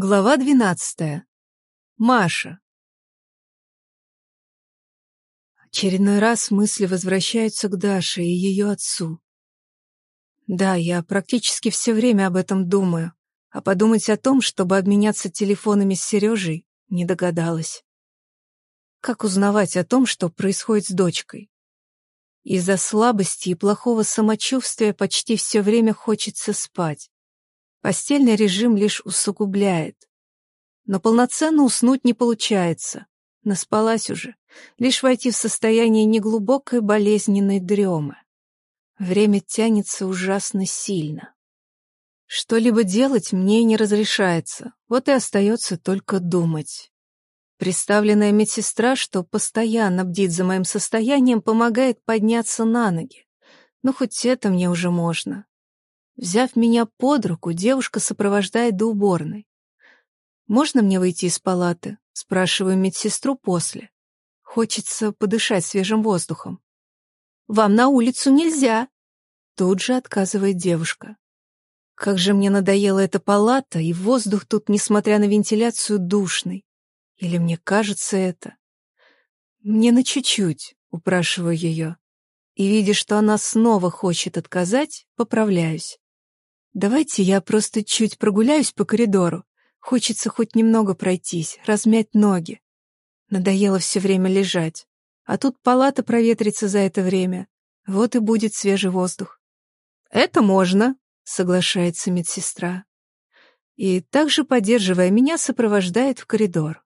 Глава двенадцатая. Маша. Очередной раз мысли возвращаются к Даше и ее отцу. Да, я практически все время об этом думаю, а подумать о том, чтобы обменяться телефонами с Сережей, не догадалась. Как узнавать о том, что происходит с дочкой? Из-за слабости и плохого самочувствия почти все время хочется спать. Постельный режим лишь усугубляет. Но полноценно уснуть не получается. Наспалась уже. Лишь войти в состояние неглубокой болезненной дремы. Время тянется ужасно сильно. Что-либо делать мне не разрешается, вот и остается только думать. Представленная медсестра, что постоянно бдит за моим состоянием, помогает подняться на ноги. Ну, хоть это мне уже можно. Взяв меня под руку, девушка сопровождает до уборной. «Можно мне выйти из палаты?» — спрашиваю медсестру после. Хочется подышать свежим воздухом. «Вам на улицу нельзя!» Тут же отказывает девушка. Как же мне надоела эта палата, и воздух тут, несмотря на вентиляцию, душный. Или мне кажется это? Мне на чуть-чуть, упрашиваю ее. И, видя, что она снова хочет отказать, поправляюсь. Давайте я просто чуть прогуляюсь по коридору. Хочется хоть немного пройтись, размять ноги. Надоело все время лежать. А тут палата проветрится за это время. Вот и будет свежий воздух. «Это можно», — соглашается медсестра. И также, поддерживая меня, сопровождает в коридор.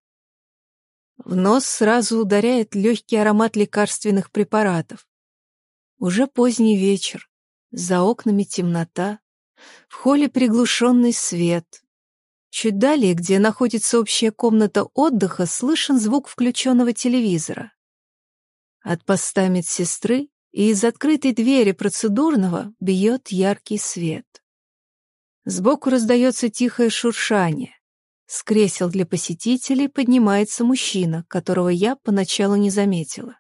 В нос сразу ударяет легкий аромат лекарственных препаратов. Уже поздний вечер, за окнами темнота, в холле приглушенный свет. Чуть далее, где находится общая комната отдыха, слышен звук включенного телевизора. От поста медсестры и из открытой двери процедурного бьет яркий свет. Сбоку раздается тихое шуршание. С кресел для посетителей поднимается мужчина, которого я поначалу не заметила.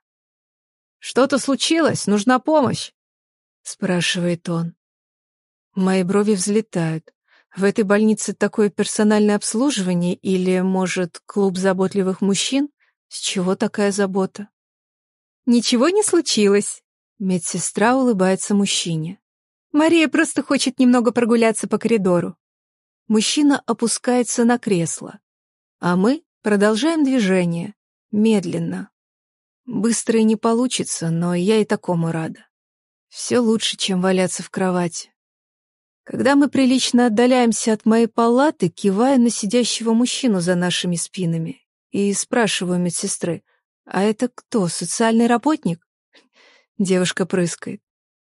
«Что-то случилось? Нужна помощь?» — спрашивает он. Мои брови взлетают. В этой больнице такое персональное обслуживание или, может, клуб заботливых мужчин? С чего такая забота? Ничего не случилось. Медсестра улыбается мужчине. Мария просто хочет немного прогуляться по коридору. Мужчина опускается на кресло, а мы продолжаем движение, медленно. Быстро и не получится, но я и такому рада. Все лучше, чем валяться в кровати. Когда мы прилично отдаляемся от моей палаты, киваю на сидящего мужчину за нашими спинами и спрашиваю медсестры, «А это кто, социальный работник?» Девушка прыскает.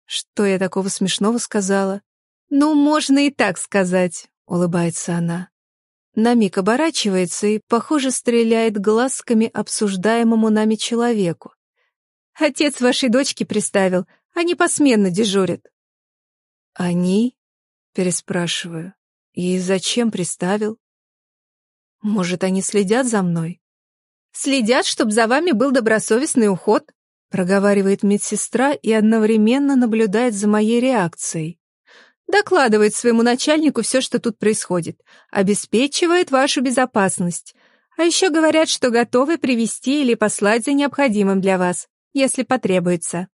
«Что я такого смешного сказала?» «Ну, можно и так сказать», — улыбается она. На миг оборачивается и, похоже, стреляет глазками обсуждаемому нами человеку. «Отец вашей дочки приставил, они посменно дежурят». «Они?» Переспрашиваю. И зачем приставил? Может, они следят за мной? Следят, чтобы за вами был добросовестный уход, проговаривает медсестра и одновременно наблюдает за моей реакцией. Докладывает своему начальнику все, что тут происходит, обеспечивает вашу безопасность. А еще говорят, что готовы привести или послать за необходимым для вас, если потребуется.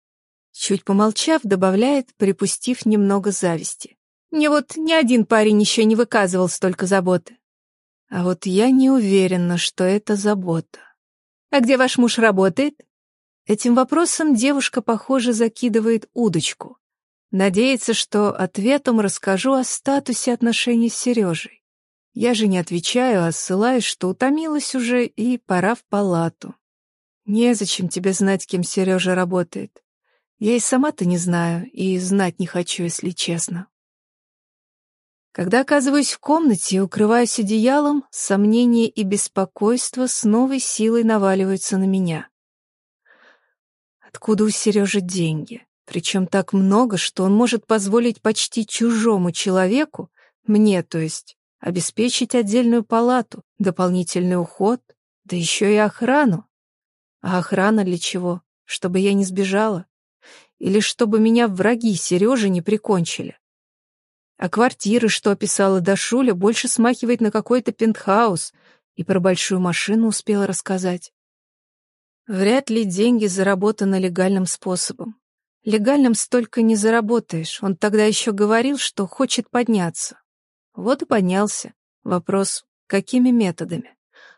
Чуть помолчав, добавляет, припустив немного зависти. Мне вот ни один парень еще не выказывал столько заботы. А вот я не уверена, что это забота. А где ваш муж работает? Этим вопросом девушка, похоже, закидывает удочку. Надеется, что ответом расскажу о статусе отношений с Сережей. Я же не отвечаю, а ссылаюсь, что утомилась уже и пора в палату. Незачем тебе знать, кем Сережа работает. Я и сама-то не знаю, и знать не хочу, если честно. Когда оказываюсь в комнате и укрываюсь одеялом, сомнения и беспокойство с новой силой наваливаются на меня. Откуда у Сережи деньги? Причем так много, что он может позволить почти чужому человеку, мне, то есть, обеспечить отдельную палату, дополнительный уход, да еще и охрану. А охрана для чего? Чтобы я не сбежала? Или чтобы меня враги Сережи не прикончили? А квартиры, что описала Дашуля, больше смахивает на какой-то пентхаус, и про большую машину успела рассказать. Вряд ли деньги заработаны легальным способом. Легальным столько не заработаешь. Он тогда еще говорил, что хочет подняться. Вот и поднялся. Вопрос, какими методами?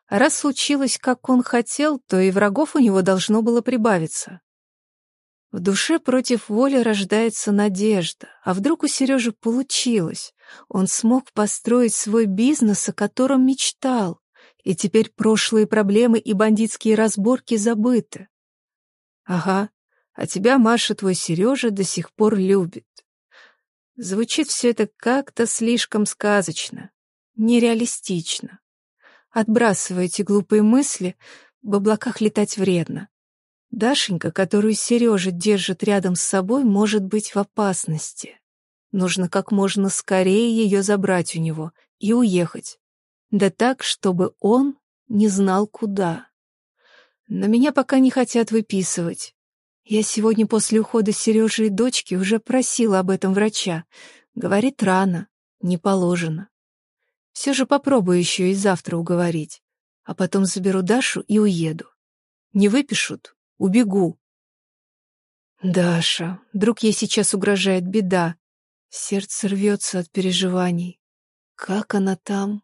А раз случилось, как он хотел, то и врагов у него должно было прибавиться. В душе против воли рождается надежда. А вдруг у Сережи получилось? Он смог построить свой бизнес, о котором мечтал. И теперь прошлые проблемы и бандитские разборки забыты. Ага, а тебя, Маша, твой Сережа до сих пор любит. Звучит все это как-то слишком сказочно, нереалистично. Отбрасывайте глупые мысли, в облаках летать вредно. Дашенька, которую Сережа держит рядом с собой, может быть в опасности. Нужно как можно скорее ее забрать у него и уехать. Да так, чтобы он не знал куда. Но меня пока не хотят выписывать. Я сегодня после ухода Сережи и дочки уже просила об этом врача. Говорит, рано, не положено. Все же попробую еще и завтра уговорить. А потом заберу Дашу и уеду. Не выпишут — убегу. Даша, вдруг ей сейчас угрожает беда. Сердце рвется от переживаний. Как она там?